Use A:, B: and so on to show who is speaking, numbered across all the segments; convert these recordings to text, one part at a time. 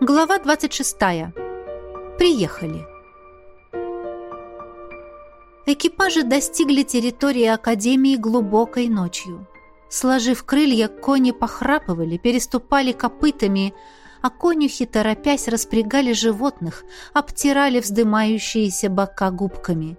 A: Глава 26. Приехали. Экипажи достигли территории Академии глубокой ночью. Сложив крылья, кони похрапывали, переступали копытами, а конюхи, торопясь, распрягали животных, обтирали вздымающиеся бока губками.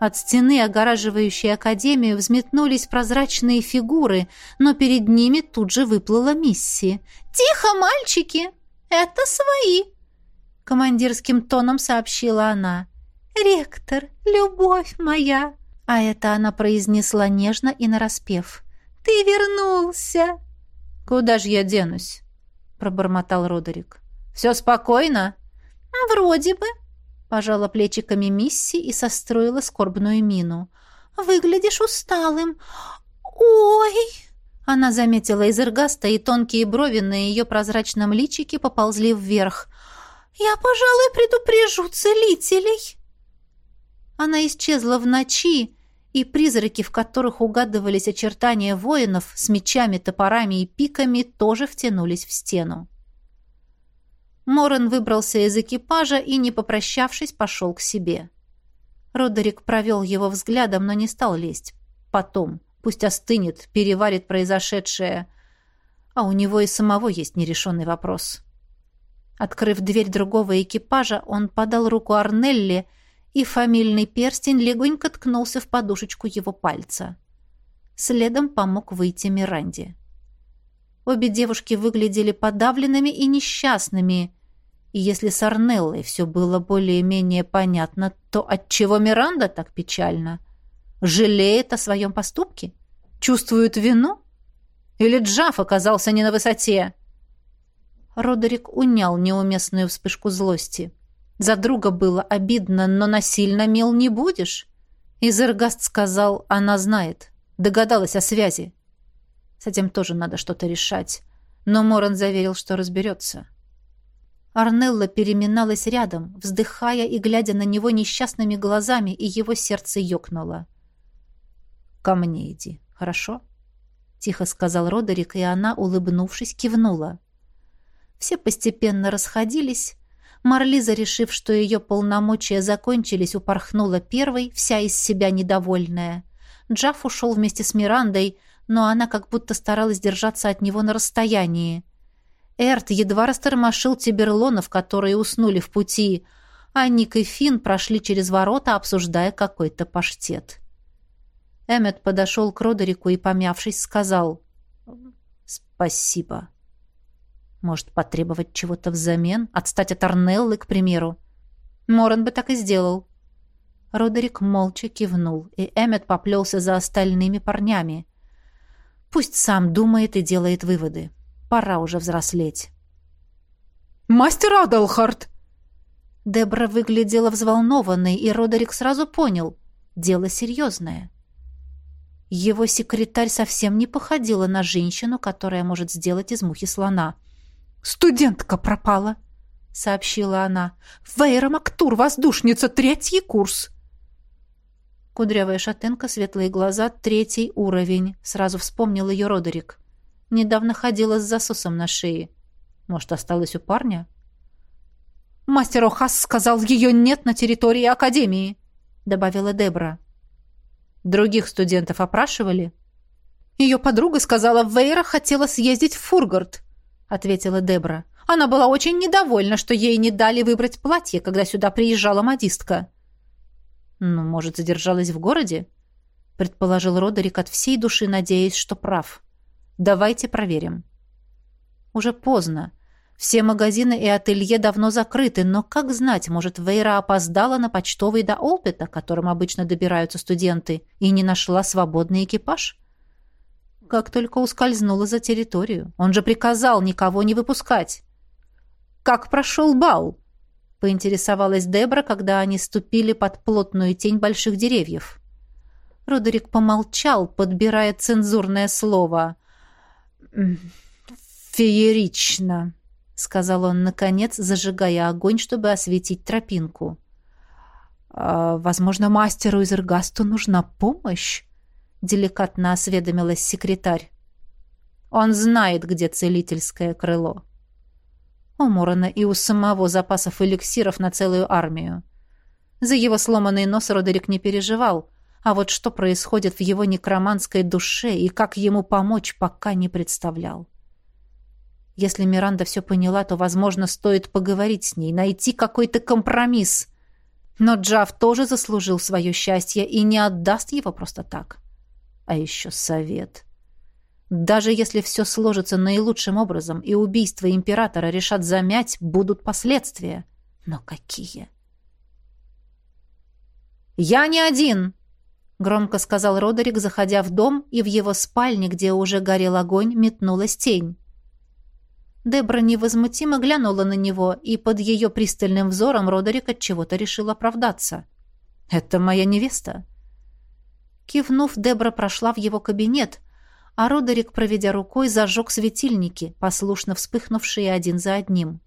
A: От стены, огораживающей Академию, взметнулись прозрачные фигуры, но перед ними тут же выплыла Мисси. «Тихо, мальчики! Это свои!» Командирским тоном сообщила она. «Ректор, любовь моя!» А это она произнесла нежно и нараспев. «Ты вернулся!»
B: «Куда же я денусь?» пробормотал Родерик. «Все спокойно?»
A: «Вроде бы», — пожала плечиками Мисси и состроила скорбную мину. «Выглядишь усталым. Ой!» Она заметила Изергаста, и тонкие брови на ее прозрачном личике поползли вверх. «Я, пожалуй, предупрежу целителей!» Она исчезла в ночи, и призраки, в которых угадывались очертания воинов с мечами, топорами и пиками, тоже втянулись в стену. Морен выбрался из экипажа и, не попрощавшись, пошел к себе. Родерик провел его взглядом, но не стал лезть. Потом, пусть остынет, переварит произошедшее. А у него и самого есть нерешенный вопрос. Открыв дверь другого экипажа, он подал руку Арнелли, и фамильный перстень легонько ткнулся в подушечку его пальца. Следом помог выйти Миранде. Обе девушки выглядели подавленными и несчастными, и если с Арнеллой все было более-менее понятно, то отчего Миранда так печально? Жалеет о своем поступке? Чувствует вину? Или Джаф оказался не на высоте? Родерик унял неуместную вспышку злости. За друга было обидно, но насильно мил не будешь. Изергаст сказал, она знает. Догадалась о связи. С этим тоже надо что-то решать. Но Моран заверил, что разберется. Арнелла переминалась рядом, вздыхая и глядя на него несчастными глазами, и его сердце ёкнуло. «Ко мне иди, хорошо?» — тихо сказал Родерик, и она, улыбнувшись, кивнула. Все постепенно расходились, Марлиза, решив, что ее полномочия закончились, упорхнула первой, вся из себя недовольная. Джаф ушел вместе с Мирандой, но она как будто старалась держаться от него на расстоянии. Эрт едва растормошил тиберлонов, которые уснули в пути, а Ник и Финн прошли через ворота, обсуждая какой-то паштет. Эммет подошел к Родерику и, помявшись, сказал «Спасибо». Может, потребовать чего-то взамен? Отстать от Арнеллы, к примеру? Моран бы так и сделал. Родерик молча кивнул, и Эммет поплелся за остальными парнями. Пусть сам думает и делает выводы. Пора уже взрослеть.
B: «Мастер Адалхард!»
A: Дебра выглядела взволнованной, и Родерик сразу понял — дело серьезное. Его секретарь совсем не походила на женщину, которая может сделать из мухи слона — «Студентка пропала», — сообщила она. «Вейра Мактур, воздушница, третий курс». Кудрявая шатенка, светлые глаза, третий уровень. Сразу вспомнил ее Родерик. Недавно ходила с засосом на шее. Может, осталась у парня? «Мастер Охас сказал, ее нет на территории Академии», — добавила Дебра. «Других студентов опрашивали?» Ее подруга сказала, Вейра хотела съездить в Фургард ответила Дебра. Она была очень недовольна, что ей не дали выбрать платье, когда сюда приезжала модистка. Ну, может, задержалась в городе? предположил Родерик от всей души, надеясь, что прав. Давайте проверим. Уже поздно. Все магазины и ателье давно закрыты, но как знать, может, Вейра опоздала на почтовый до Олпета, которым обычно добираются студенты, и не нашла свободный экипаж? как только ускользнула за территорию. Он же приказал никого не выпускать. «Как прошел бал?» — поинтересовалась Дебра, когда они ступили под плотную тень больших деревьев. Родерик помолчал, подбирая цензурное слово. «Феерично», — сказал он, наконец, зажигая огонь, чтобы осветить тропинку. «А, «Возможно, мастеру из Иргасту нужна помощь?» деликатно осведомилась секретарь. Он знает, где целительское крыло. У Морона и у самого запасов эликсиров на целую армию. За его сломанный нос Родерик не переживал, а вот что происходит в его некроманской душе и как ему помочь, пока не представлял. Если Миранда все поняла, то, возможно, стоит поговорить с ней, найти какой-то компромисс. Но Джав тоже заслужил свое счастье и не отдаст его просто так. А еще совет. Даже если все сложится наилучшим образом и убийство императора решат замять, будут последствия. Но какие? «Я не один!» — громко сказал Родерик, заходя в дом, и в его спальне, где уже горел огонь, метнулась тень. Дебра невозмутимо глянула на него, и под ее пристальным взором Родерик от чего-то решил оправдаться. «Это моя невеста». Кивнув, Дебра прошла в его кабинет, а Родерик, проведя рукой, зажег светильники, послушно вспыхнувшие один за одним.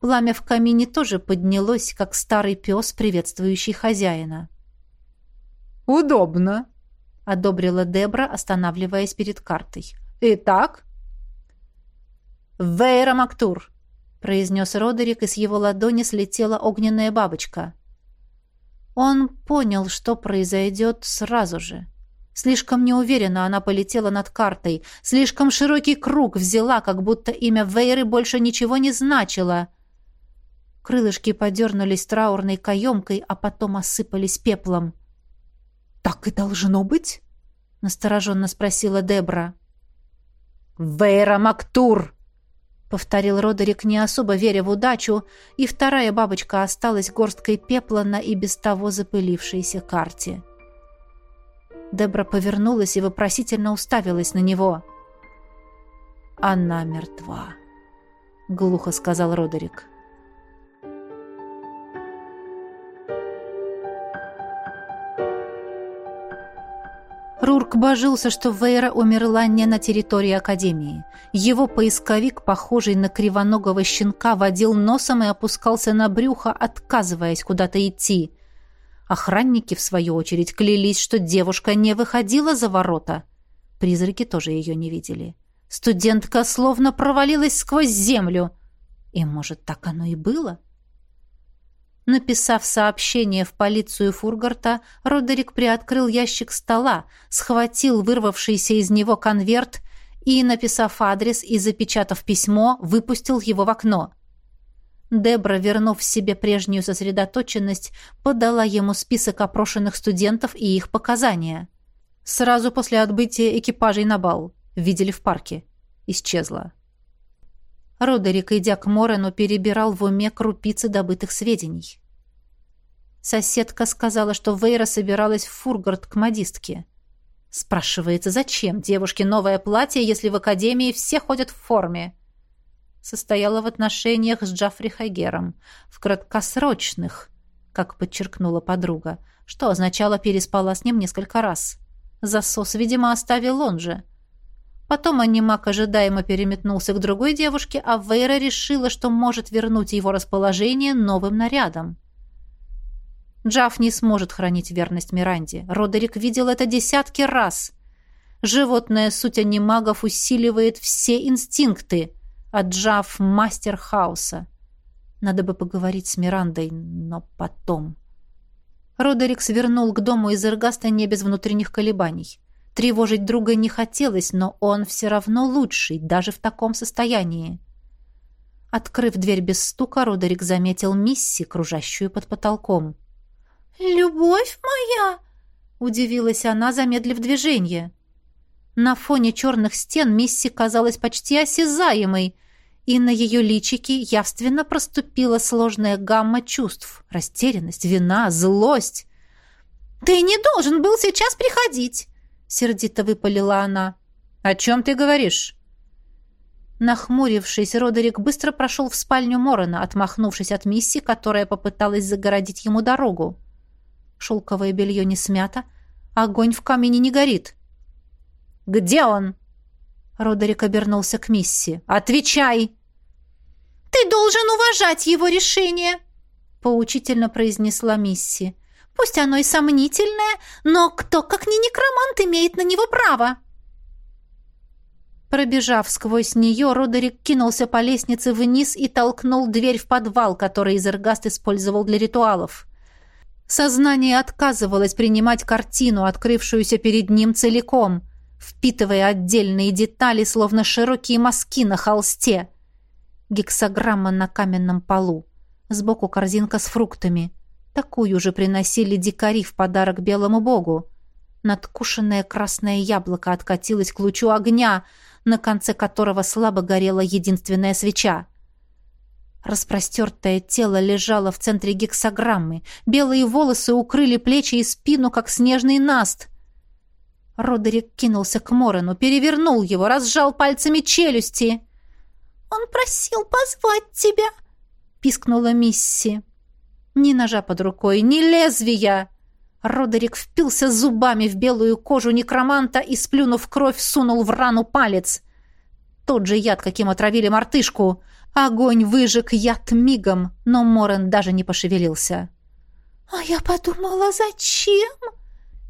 A: Пламя в камине тоже поднялось, как старый пес, приветствующий хозяина.
B: «Удобно», —
A: одобрила Дебра, останавливаясь перед картой. «Итак?» «Вейра Мактур», — произнес Родерик, и с его ладони слетела огненная бабочка. Он понял, что произойдет сразу же. Слишком неуверенно она полетела над картой, слишком широкий круг взяла, как будто имя Вейры больше ничего не значило. Крылышки подернулись траурной каемкой, а потом осыпались пеплом.
B: «Так и должно быть?» — настороженно спросила Дебра.
A: «Вейра Мактур!» Повторил Родерик, не особо веря в удачу, и вторая бабочка осталась горсткой пепла на и без того запылившейся карте. Дебра повернулась и вопросительно уставилась на него. «Она мертва», — глухо сказал Родерик. Рурк божился, что Вейра умерла не на территории Академии. Его поисковик, похожий на кривоногого щенка, водил носом и опускался на брюхо, отказываясь куда-то идти. Охранники, в свою очередь, клялись, что девушка не выходила за ворота. Призраки тоже ее не видели. Студентка словно провалилась сквозь землю. И, может, так оно и было? — Написав сообщение в полицию Фургарта, Родерик приоткрыл ящик стола, схватил вырвавшийся из него конверт и, написав адрес и запечатав письмо, выпустил его в окно. Дебра, вернув себе прежнюю сосредоточенность, подала ему список опрошенных студентов и их показания. Сразу после отбытия экипажей на бал. Видели в парке. Исчезла. Родерик, идя к Морену, перебирал в уме крупицы добытых сведений. Соседка сказала, что Вейра собиралась в Фургард к модистке. Спрашивается, зачем девушке новое платье, если в академии все ходят в форме? Состояла в отношениях с Джаффри Хайгером. В краткосрочных, как подчеркнула подруга, что означало переспала с ним несколько раз. Засос, видимо, оставил он же. Потом анимак ожидаемо переметнулся к другой девушке, а Вейра решила, что может вернуть его расположение новым нарядом. Джаф не сможет хранить верность Миранде. Родерик видел это десятки раз. Животная суть анимагов усиливает все инстинкты, а Джаф — мастер хаоса. Надо бы поговорить с Мирандой, но потом... Родерик свернул к дому из Эргаста не без внутренних колебаний. Тревожить друга не хотелось, но он все равно лучший, даже в таком состоянии. Открыв дверь без стука, Родерик заметил Мисси, кружащую под потолком.
C: «Любовь моя!» — удивилась она, замедлив движение.
A: На фоне черных стен Мисси казалась почти осязаемой, и на ее личике явственно проступила сложная гамма чувств — растерянность, вина, злость.
C: «Ты не должен был сейчас приходить!» — сердито выпалила она.
A: «О чем ты говоришь?» Нахмурившись, Родерик быстро прошел в спальню Морона, отмахнувшись от Мисси, которая попыталась загородить ему дорогу. Шелковое белье не смято, огонь в камине не горит. «Где он?» Родерик обернулся к Мисси. «Отвечай!»
C: «Ты должен уважать его решение!»
A: поучительно произнесла Мисси.
C: «Пусть оно и сомнительное, но кто, как не некромант, имеет на него право?»
A: Пробежав сквозь нее, Родерик кинулся по лестнице вниз и толкнул дверь в подвал, который Изергаст использовал для ритуалов. Сознание отказывалось принимать картину, открывшуюся перед ним целиком, впитывая отдельные детали, словно широкие мазки на холсте. Гексограмма на каменном полу. Сбоку корзинка с фруктами. Такую же приносили дикари в подарок белому богу. Надкушенное красное яблоко откатилось к лучу огня, на конце которого слабо горела единственная свеча. Распростертое тело лежало в центре гексограммы. Белые волосы укрыли плечи и спину, как снежный наст. Родерик кинулся к Морену, перевернул его, разжал пальцами челюсти.
C: «Он просил позвать тебя!» — пискнула Мисси.
A: Ни ножа под рукой, ни лезвия. Родерик впился зубами в белую кожу некроманта и, сплюнув кровь, сунул в рану палец. Тот же яд, каким отравили мартышку. Огонь выжег яд мигом, но Морен даже не пошевелился.
C: «А я подумала, зачем?»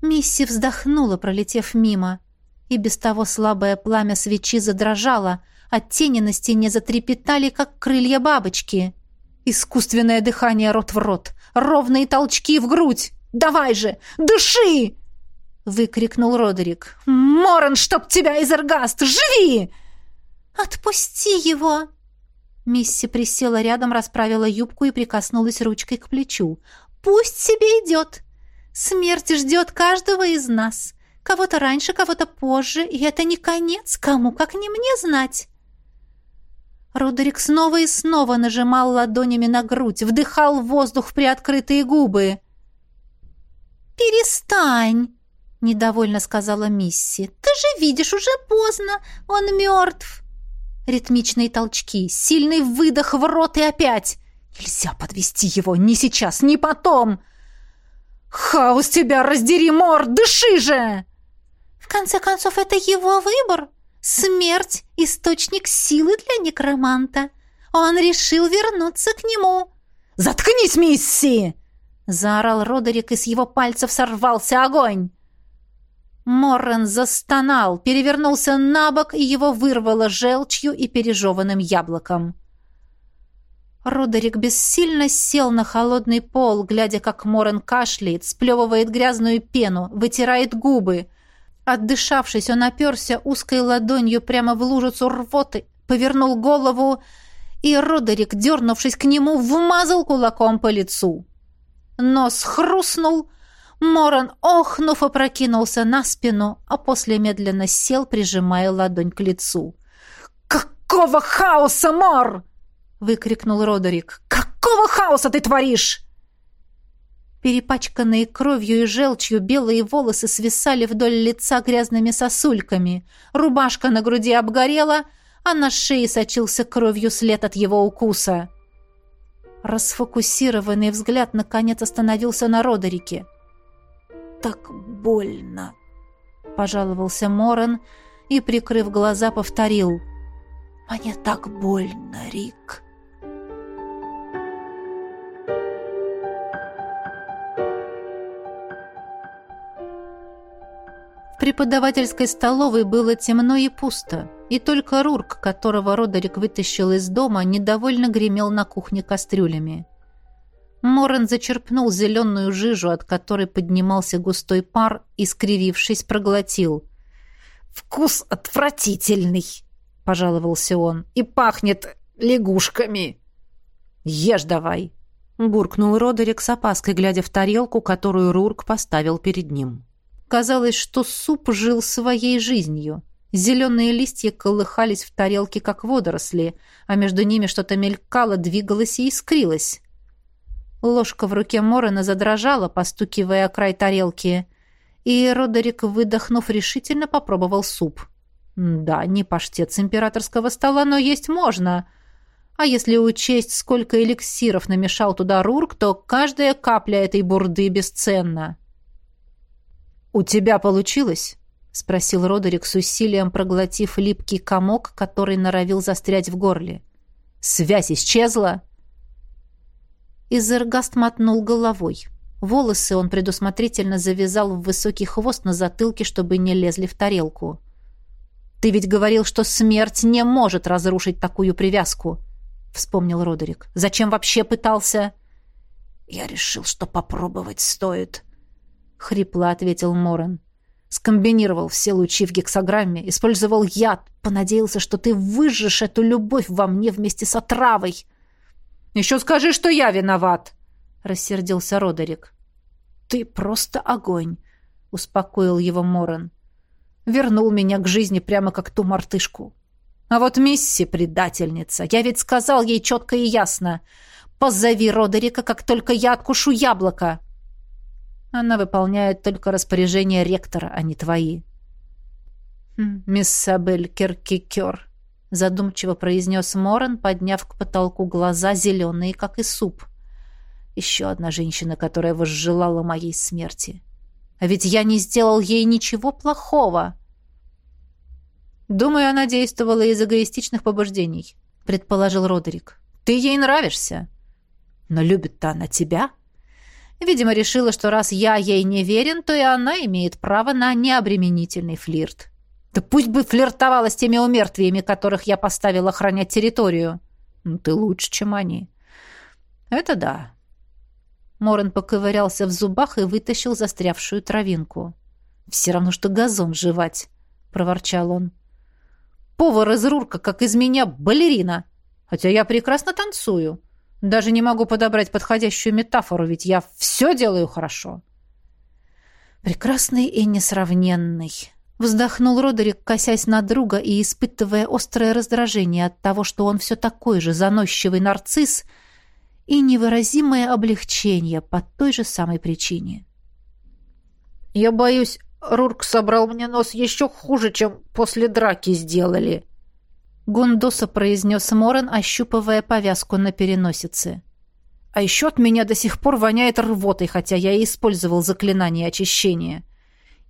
A: Мисси вздохнула, пролетев мимо. И без того слабое пламя свечи задрожало, а тени на стене затрепетали, как крылья бабочки. Искусственное дыхание рот в рот, ровные толчки в грудь. «Давай же! Дыши!» — выкрикнул Родерик. «Моран, чтоб тебя, Изергаст! Живи!»
C: «Отпусти его!»
A: Мисси присела рядом, расправила юбку и прикоснулась ручкой к плечу.
C: «Пусть себе идет! Смерть ждет каждого из нас. Кого-то раньше, кого-то позже, и это не конец, кому как не мне знать!»
A: Родерик снова и снова нажимал ладонями на грудь, вдыхал воздух в приоткрытые губы.
C: «Перестань!» — недовольно сказала Мисси. «Ты же видишь, уже поздно. Он мертв!»
A: Ритмичные толчки, сильный выдох в рот и опять. «Нельзя подвести его ни сейчас, ни потом!» «Хаос тебя раздери, Мор! Дыши же!»
C: «В конце концов, это его выбор!» Смерть — источник силы для некроманта. Он решил вернуться к нему.
A: «Заткнись, мисси!» — заорал Родерик, и с его пальцев сорвался огонь. Моррен застонал, перевернулся на бок, и его вырвало желчью и пережеванным яблоком. Родерик бессильно сел на холодный пол, глядя, как Моррен кашляет, сплевывает грязную пену, вытирает губы — Отдышавшись, он оперся узкой ладонью прямо в лужицу рвоты, повернул голову, и Родерик, дернувшись к нему, вмазал кулаком по лицу. Нос хрустнул, Моран, охнув, опрокинулся на спину, а после медленно сел, прижимая ладонь к лицу. «Какого хаоса, Мор!» — выкрикнул Родерик. «Какого хаоса ты творишь?» Перепачканные кровью и желчью белые волосы свисали вдоль лица грязными сосульками. Рубашка на груди обгорела, а на шее сочился кровью след от его укуса. Расфокусированный взгляд наконец остановился на Родерике. «Так больно!» — пожаловался Моран и, прикрыв глаза, повторил. «Мне так больно, Рик!» Преподавательской столовой было темно и пусто, и только Рурк, которого Родерик вытащил из дома, недовольно гремел на кухне кастрюлями. Моран зачерпнул зеленую жижу, от которой поднимался густой пар, и, скривившись, проглотил. «Вкус отвратительный!» — пожаловался он. «И пахнет лягушками!» «Ешь давай!» — буркнул Родерик с опаской, глядя в тарелку, которую Рурк поставил перед ним. Казалось, что суп жил своей жизнью. Зеленые листья колыхались в тарелке, как водоросли, а между ними что-то мелькало, двигалось и искрилось. Ложка в руке Морена задрожала, постукивая о край тарелки, и Родерик, выдохнув, решительно попробовал суп. Да, не паштет с императорского стола, но есть можно. А если учесть, сколько эликсиров намешал туда Рурк, то каждая капля этой бурды бесценна. «У тебя получилось?» — спросил Родерик с усилием, проглотив липкий комок, который норовил застрять в горле. «Связь исчезла?» Изергаст мотнул головой. Волосы он предусмотрительно завязал в высокий хвост на затылке, чтобы не лезли в тарелку. Ты ведь говорил, что смерть не может разрушить такую привязку, вспомнил Родерик. Зачем вообще пытался?
B: Я решил, что попробовать стоит,
A: хрипло ответил Моран. Скомбинировал все лучи в гексограмме, использовал яд, понадеялся, что ты выжжешь эту любовь во мне вместе с отравой. Еще скажи, что я виноват, рассердился Родерик. Ты просто огонь, успокоил его Моран. Вернул меня к жизни прямо как ту мартышку. А вот Мисси предательница. Я ведь сказал ей четко и ясно. Позови Родерика, как только я откушу яблоко. Она выполняет только распоряжения ректора, а не твои. «Хм, «Мисс Сабель Керкикер», — задумчиво произнес Моран, подняв к потолку глаза, зеленые, как и суп. «Еще одна женщина, которая возжелала моей смерти. А ведь я не сделал ей ничего плохого». «Думаю, она действовала из эгоистичных побуждений», — предположил Родерик. «Ты ей нравишься». «Но любит-то она тебя?» Видимо, решила, что раз я ей не верен, то и она имеет право на необременительный флирт. Да пусть бы флиртовала с теми умертвиями, которых я поставил охранять территорию. Ну, ты лучше, чем они. Это да. Морен поковырялся в зубах и вытащил застрявшую травинку. Все равно, что газон жевать, проворчал он. Повар из Рурка, как из меня, балерина. Хотя я прекрасно танцую. Даже не могу подобрать подходящую метафору, ведь я все делаю хорошо. Прекрасный и несравненный. Вздохнул Родерик, косясь на друга и испытывая острое раздражение от того, что он все такой же заносчивый нарцисс и невыразимое облегчение по той же самой причине. «Я боюсь, Рурк собрал мне нос еще хуже, чем после драки сделали», Гундоса произнес Морен, ощупывая повязку на переносице. «А еще от меня до сих пор воняет рвотой, хотя я и использовал заклинание очищения.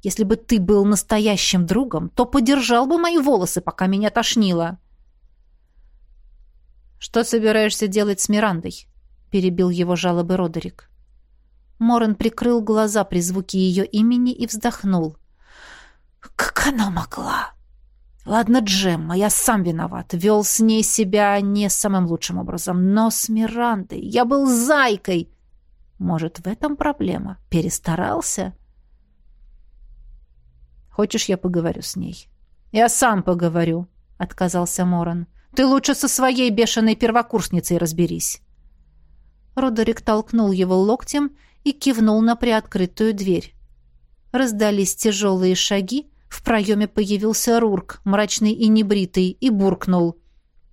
A: Если бы ты был настоящим другом, то подержал бы мои волосы, пока меня тошнило». «Что собираешься делать с Мирандой?» — перебил его жалобы Родерик. Морен прикрыл глаза при звуке ее имени и вздохнул. «Как она могла?» Ладно, Джемма, я сам виноват. Вел с ней себя не самым лучшим образом. Но с Мирандой я был зайкой. Может, в этом проблема? Перестарался? Хочешь, я поговорю с ней? Я сам поговорю, отказался Моран. Ты лучше со своей бешеной первокурсницей разберись. Родерик толкнул его локтем и кивнул на приоткрытую дверь. Раздались тяжелые шаги, в проеме появился Рурк, мрачный и небритый, и буркнул.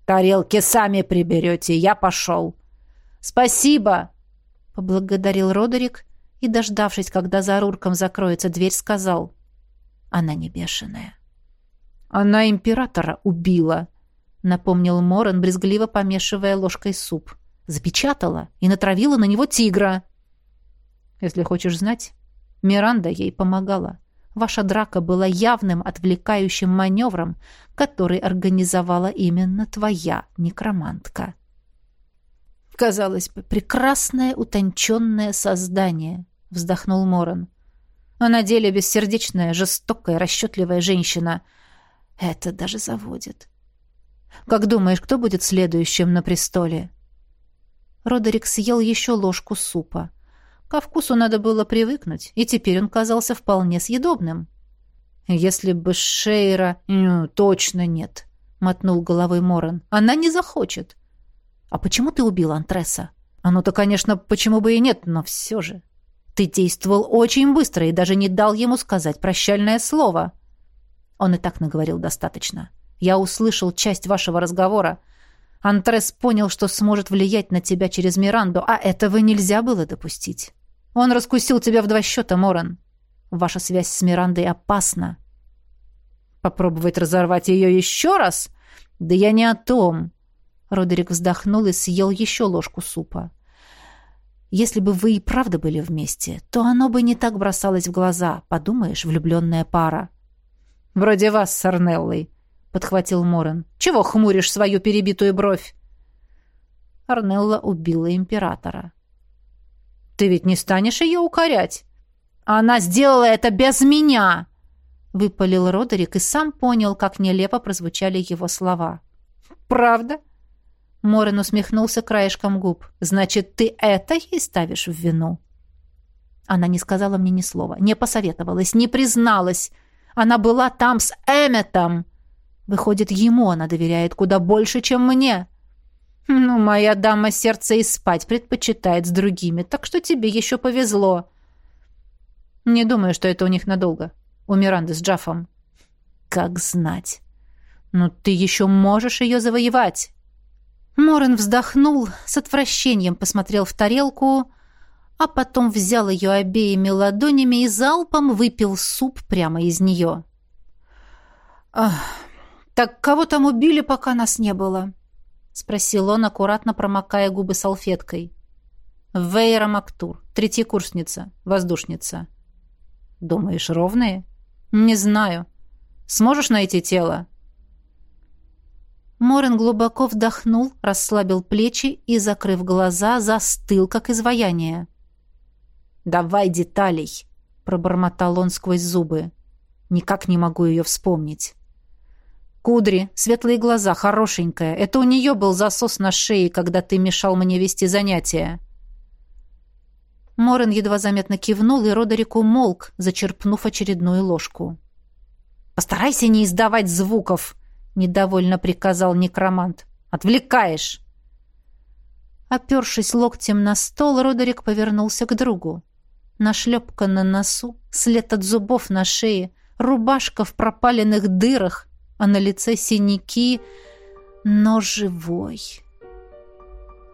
A: «Тарелки сами приберете, я пошел». «Спасибо!» — поблагодарил Родерик и, дождавшись, когда за Рурком закроется дверь, сказал. «Она не бешеная». «Она императора убила», — напомнил Моран, брезгливо помешивая ложкой суп. «Запечатала и натравила на него тигра». «Если хочешь знать, Миранда ей помогала». Ваша драка была явным отвлекающим маневром, который организовала именно твоя некромантка. Казалось бы, прекрасное утонченное создание, вздохнул Моран. А на деле бессердечная, жестокая, расчетливая женщина. Это даже заводит. Как думаешь, кто будет следующим на престоле? Родерик съел еще ложку супа. Ко вкусу надо было привыкнуть, и теперь он казался вполне съедобным. «Если бы Шейра...» ну, «Точно нет», — мотнул головой Моран. «Она не захочет». «А почему ты убил Антреса?» «Оно-то, конечно, почему бы и нет, но все же...» «Ты действовал очень быстро и даже не дал ему сказать прощальное слово». Он и так наговорил достаточно. «Я услышал часть вашего разговора. Антрес понял, что сможет влиять на тебя через Миранду, а этого нельзя было допустить. Он раскусил тебя в два счета, Моран. Ваша связь с Мирандой опасна. Попробовать разорвать ее еще раз? Да я не о том. Родерик вздохнул и съел еще ложку супа. Если бы вы и правда были вместе, то оно бы не так бросалось в глаза. Подумаешь, влюбленная пара. Вроде вас с Арнеллой, подхватил Моран. Чего хмуришь свою перебитую бровь? Арнелла убила императора. Ты ведь не станешь ее укорять? Она сделала это без меня!» — выпалил Родерик и сам понял, как нелепо прозвучали его слова.
B: «Правда?»
A: Морен усмехнулся краешком губ. «Значит, ты это ей ставишь в вину?» Она не сказала мне ни слова, не посоветовалась, не призналась. Она была там с Эмметом. Выходит, ему она доверяет куда больше, чем мне. Ну, моя дама сердца и спать предпочитает с другими, так что тебе еще повезло. Не думаю, что это у них надолго. У Миранды с Джафом. Как знать. Ну, ты еще можешь ее завоевать. Морен вздохнул, с отвращением посмотрел в тарелку, а потом взял ее обеими ладонями и залпом выпил суп прямо из нее.
B: «Так кого там убили, пока нас не было?»
A: — спросил он, аккуратно промокая губы салфеткой. «Вейра Мактур, третьекурсница, воздушница». «Думаешь, ровные?» «Не знаю. Сможешь найти тело?» Морен глубоко вдохнул, расслабил плечи и, закрыв глаза, застыл, как изваяние. «Давай деталей», — пробормотал он сквозь зубы. «Никак не могу ее вспомнить». «Кудри, светлые глаза, хорошенькая. Это у нее был засос на шее, когда ты мешал мне вести занятия». Морен едва заметно кивнул, и Родерик умолк, зачерпнув очередную ложку. «Постарайся не издавать звуков», — недовольно приказал некромант. «Отвлекаешь!» Опершись локтем на стол, Родерик повернулся к другу. Нашлепка на носу, след от зубов на шее, рубашка в пропаленных дырах, а на лице синяки, но живой.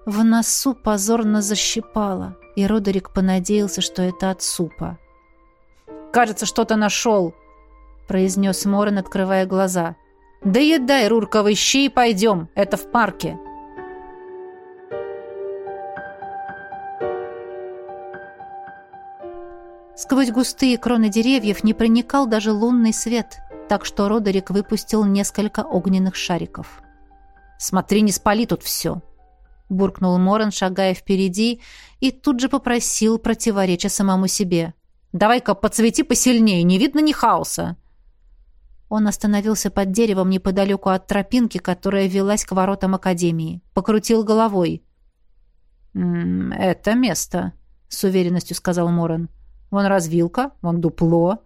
A: В носу позорно защипало, и Родерик понадеялся, что это от супа.
B: «Кажется, что-то нашел», — произнес Морен, открывая глаза. «Да едай, Рурковый щи и пойдем, это в парке».
A: Сквозь густые кроны деревьев не проникал даже лунный свет, так что Родерик выпустил несколько огненных шариков.
B: «Смотри, не спали тут все!» — буркнул Моран, шагая впереди, и тут же попросил, противореча самому себе. «Давай-ка подсвети посильнее, не видно ни хаоса!»
A: Он остановился под деревом неподалеку от тропинки, которая велась к воротам Академии. Покрутил головой.
B: «Это место», — с уверенностью сказал Моран. Вон развилка, вон дупло».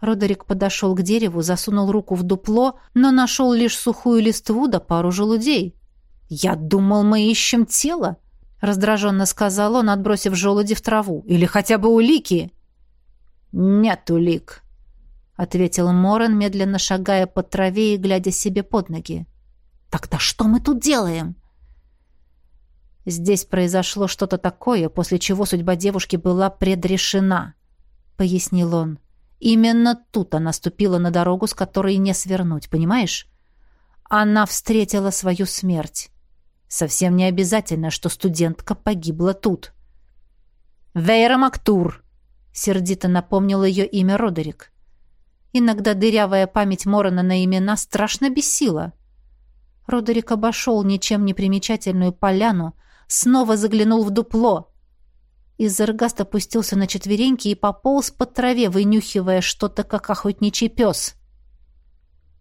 A: Родерик подошел к дереву, засунул руку в дупло, но нашел лишь сухую листву да пару желудей.
B: «Я думал, мы ищем тело», — раздраженно сказал он, отбросив желуди в траву. «Или хотя бы улики».
A: «Нет улик», — ответил Морен, медленно шагая по траве и глядя себе под ноги.
B: «Тогда что мы тут делаем?»
A: Здесь произошло что-то такое, после чего судьба девушки была предрешена, пояснил он. Именно тут она ступила на дорогу, с которой не свернуть, понимаешь? Она встретила свою смерть. Совсем не обязательно, что студентка погибла тут.
B: Вейра Мактур,
A: сердито напомнил ее имя Родерик. Иногда дырявая память Морона на имена страшно бесила. Родерик обошел ничем не примечательную поляну, снова заглянул в дупло. Изергаст опустился на четвереньки и пополз по траве, вынюхивая что-то, как охотничий пес.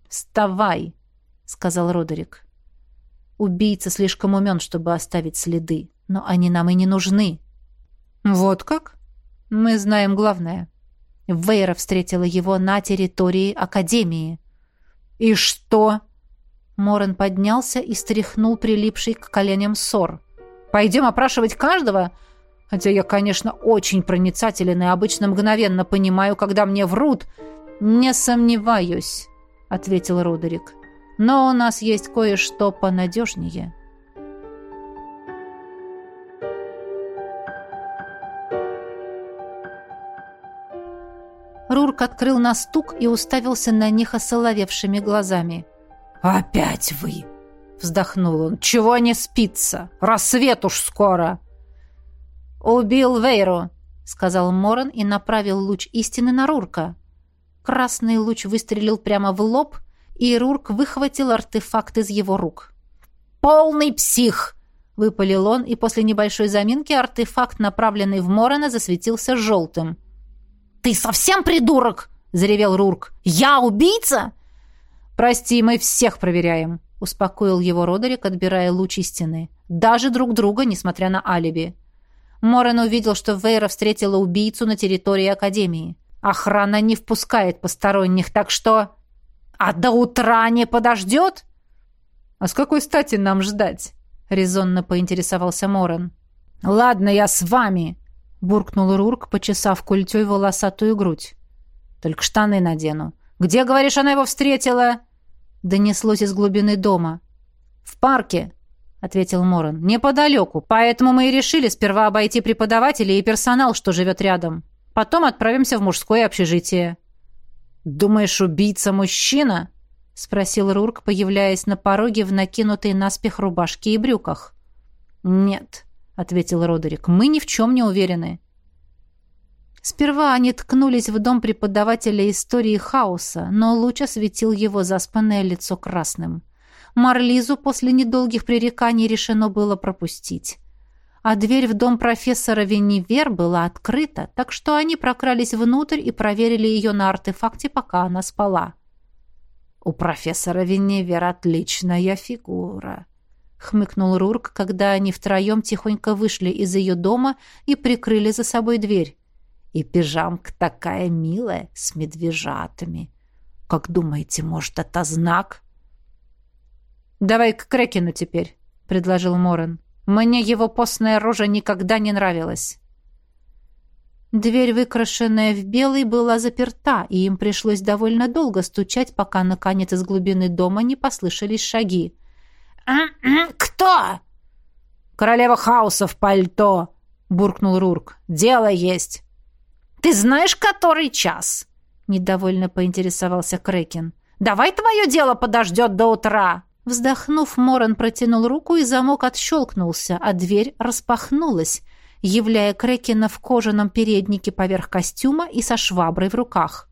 B: «Вставай!» — сказал Родерик.
A: «Убийца слишком умен, чтобы оставить следы, но они нам и не нужны».
B: «Вот как?»
A: «Мы знаем главное». Вейра встретила его на территории Академии.
B: «И что?»
A: Морен поднялся и стряхнул прилипший к коленям ссор.
B: Пойдем опрашивать каждого? Хотя я, конечно, очень проницателен и обычно мгновенно понимаю, когда мне врут.
A: Не сомневаюсь, ответил Родерик. Но у нас есть кое-что понадежнее. Рурк открыл на стук и уставился на них осоловевшими глазами.
B: «Опять вы!» Вздохнул он. «Чего не спится? Рассвет уж скоро!»
A: «Убил Вейру», — сказал Моран и направил луч истины на Рурка. Красный луч выстрелил прямо в лоб, и Рурк выхватил артефакт из его рук.
B: «Полный псих!»
A: — выпалил он, и после небольшой заминки артефакт, направленный в Морана, засветился желтым.
B: «Ты совсем придурок?» — заревел Рурк. «Я убийца?» «Прости, мы всех проверяем», — успокоил его Родерик, отбирая луч истины. «Даже друг друга, несмотря на алиби». Морен увидел, что Вейра встретила убийцу на территории Академии. Охрана не впускает посторонних, так что... А до утра не подождет? А с какой стати нам ждать? Резонно поинтересовался Морен. Ладно, я с вами, буркнул Рурк, почесав культей волосатую грудь. Только штаны надену. Где, говоришь, она его встретила? Донеслось из глубины дома. В парке, ответил Морен. Неподалеку. Поэтому мы и решили сперва обойти преподавателей и персонал, что живет рядом. Потом отправимся в мужское общежитие». «Думаешь, убийца мужчина?» — спросил Рурк, появляясь на пороге в накинутой наспех рубашке и брюках. «Нет», — ответил Родерик, — «мы ни в чем не уверены». Сперва они ткнулись в дом преподавателя истории хаоса, но луч осветил его заспанное лицо красным. Марлизу после недолгих пререканий решено было пропустить а дверь в дом профессора Веннивер была открыта, так что они прокрались внутрь и проверили ее на артефакте, пока она спала. «У профессора Веннивер отличная фигура», — хмыкнул Рурк, когда они втроем тихонько вышли из ее дома и прикрыли за собой дверь. «И пижамка такая милая, с медвежатами. Как думаете, может, это знак?» «Давай к Крекину теперь», — предложил Морен. Мне его постная рожа никогда не нравилась. Дверь, выкрашенная в белый, была заперта, и им пришлось довольно долго стучать, пока, наконец, из глубины дома не послышались шаги.
C: «Кто?»
B: «Королева хаоса в пальто», — буркнул Рурк. «Дело есть».
C: «Ты знаешь, который час?» — недовольно поинтересовался Крекин. «Давай твое дело подождет до утра».
A: Вздохнув, Моран протянул руку, и замок отщелкнулся, а дверь распахнулась, являя Крекена в кожаном переднике поверх костюма и со шваброй в руках.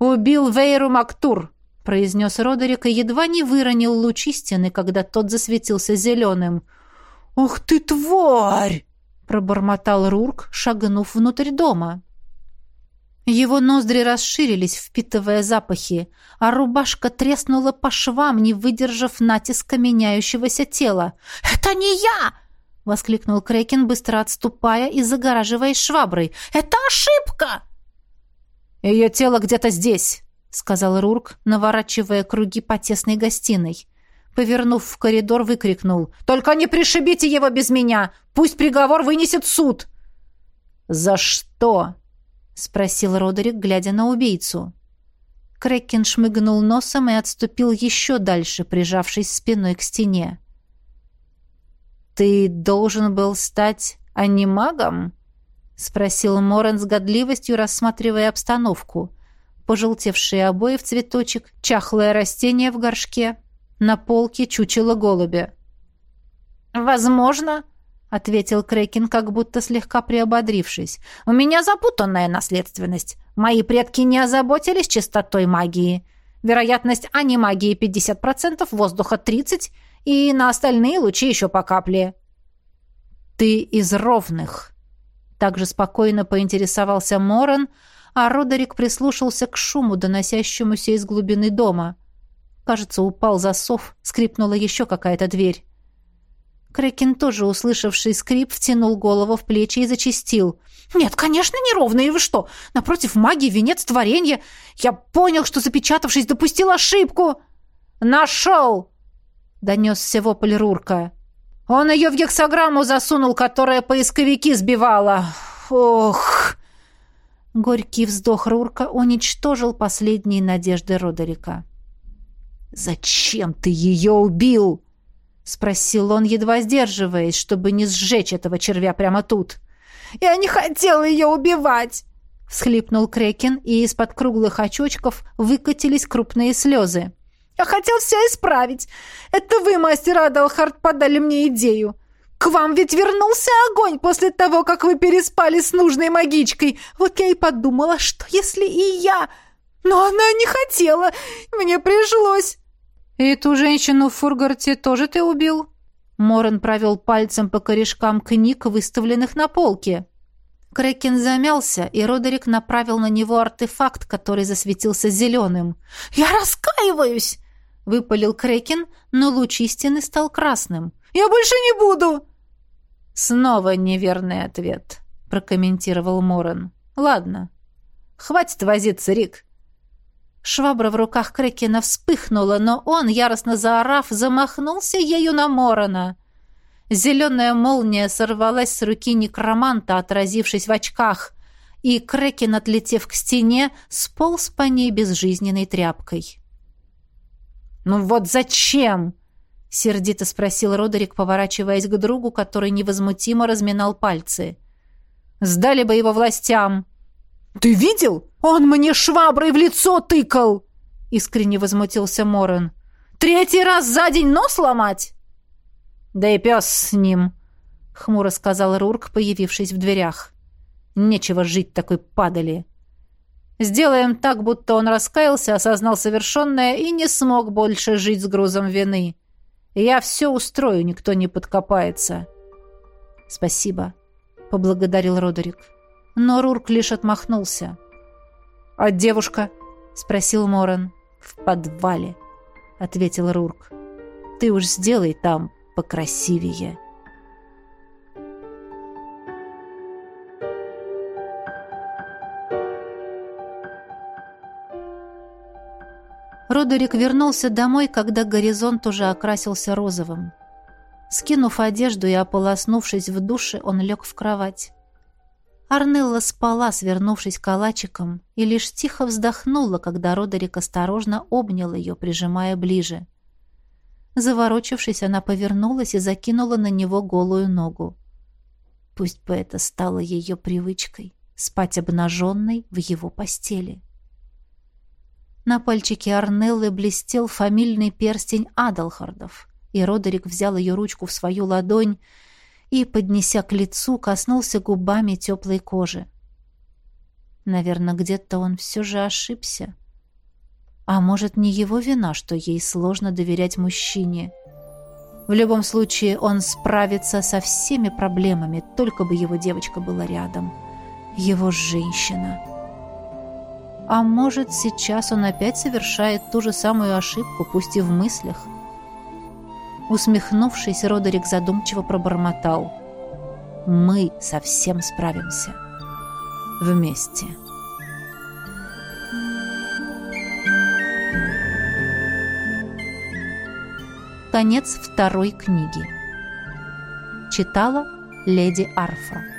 B: «Убил Вейру Мактур!» — произнес Родерик и едва не выронил луч истины, когда тот засветился зеленым.
C: «Ух ты, тварь!»
A: — пробормотал Рурк, шагнув внутрь дома. Его ноздри расширились, впитывая запахи, а рубашка треснула по швам, не выдержав натиска меняющегося тела.
C: «Это не я!» — воскликнул Крекин, быстро отступая и загораживаясь шваброй. «Это ошибка!»
B: «Ее тело где-то здесь», — сказал Рурк, наворачивая круги по тесной гостиной. Повернув в коридор, выкрикнул. «Только не пришибите его без меня! Пусть приговор вынесет суд!» «За что?» — спросил Родерик, глядя на убийцу. Крэкин шмыгнул носом и отступил еще дальше, прижавшись спиной к стене. «Ты должен был стать анимагом?» — спросил Морен с годливостью, рассматривая обстановку. Пожелтевшие обои в цветочек, чахлое растение в горшке, на полке чучело голубя.
C: «Возможно», — ответил Крейкин, как будто слегка приободрившись. «У меня запутанная наследственность. Мои предки не озаботились чистотой магии. Вероятность анимагии 50%, воздуха 30%, и на остальные лучи еще по капле».
A: «Ты из ровных», — также спокойно поинтересовался Моран, а Родерик прислушался к шуму, доносящемуся из глубины дома. Кажется, упал засов, скрипнула еще какая-то дверь. Крекин, тоже услышавший скрип, втянул голову в плечи и зачистил.
C: «Нет, конечно, неровные, вы что? Напротив магии венец творения. Я понял, что, запечатавшись, допустил ошибку!»
B: «Нашел!» — донесся вопль Рурка. «Он ее в гексограмму засунул, которая поисковики сбивала. Ох!»
A: Горький вздох Рурка уничтожил последние надежды Родерика.
B: «Зачем ты ее убил?»
A: — спросил он, едва сдерживаясь, чтобы не сжечь этого червя прямо тут.
C: «Я не хотел ее убивать!»
A: — всхлипнул Крекин, и из-под круглых очочков выкатились крупные слезы.
C: «Я хотел все исправить. Это вы, мастер Адалхард, подали мне идею. К вам ведь вернулся огонь после того, как вы переспали с нужной магичкой. Вот я и подумала, что если и я... Но она не хотела. Мне пришлось...»
A: «И ту женщину в Фургарте тоже ты убил?» Моран провел пальцем по корешкам книг, выставленных на полке. Крэкен замялся, и Родерик направил на него артефакт, который засветился зеленым.
C: «Я раскаиваюсь!»
A: — выпалил Крэкен, но луч истины стал красным.
C: «Я больше не буду!»
B: «Снова неверный ответ», — прокомментировал Морен. «Ладно, хватит возиться, Рик.
A: Швабра в руках Крекена вспыхнула, но он, яростно заорав, замахнулся ею на Морона. Зеленая молния сорвалась с руки некроманта, отразившись в очках, и Крекен, отлетев к стене, сполз по ней безжизненной тряпкой.
B: «Ну вот зачем?»
A: — сердито спросил Родерик, поворачиваясь к другу, который невозмутимо разминал пальцы.
B: «Сдали бы его властям!»
C: «Ты видел? Он мне шваброй в лицо тыкал!»
A: Искренне возмутился Морен.
C: «Третий раз за день нос ломать?»
B: «Да и пес с ним», —
A: хмуро сказал Рурк, появившись в дверях.
B: «Нечего жить такой падали. Сделаем так, будто он раскаялся, осознал совершенное и не смог больше жить с грузом вины. Я все устрою, никто не подкопается».
A: «Спасибо», — поблагодарил Родерик но Рурк лишь отмахнулся.
B: «А девушка?»
A: — спросил Моран.
B: «В подвале», — ответил Рурк.
A: «Ты уж сделай там покрасивее». Родерик вернулся домой, когда горизонт уже окрасился розовым. Скинув одежду и ополоснувшись в душе, он лег в кровать. Арнелла спала, свернувшись калачиком, и лишь тихо вздохнула, когда Родерик осторожно обнял ее, прижимая ближе. Заворочившись, она повернулась и закинула на него голую ногу. Пусть бы это стало ее привычкой — спать обнаженной в его постели. На пальчике Арнеллы блестел фамильный перстень Адалхардов, и Родерик взял ее ручку в свою ладонь и, поднеся к лицу, коснулся губами теплой кожи. Наверное, где-то он все же ошибся. А может, не его вина, что ей сложно доверять мужчине. В любом случае, он справится со всеми проблемами, только бы его девочка была рядом. Его женщина. А может, сейчас он опять совершает ту же самую ошибку, пусть и в мыслях. Усмехнувшись, Родерик задумчиво пробормотал. «Мы совсем справимся. Вместе». Конец второй книги. Читала леди Арфа.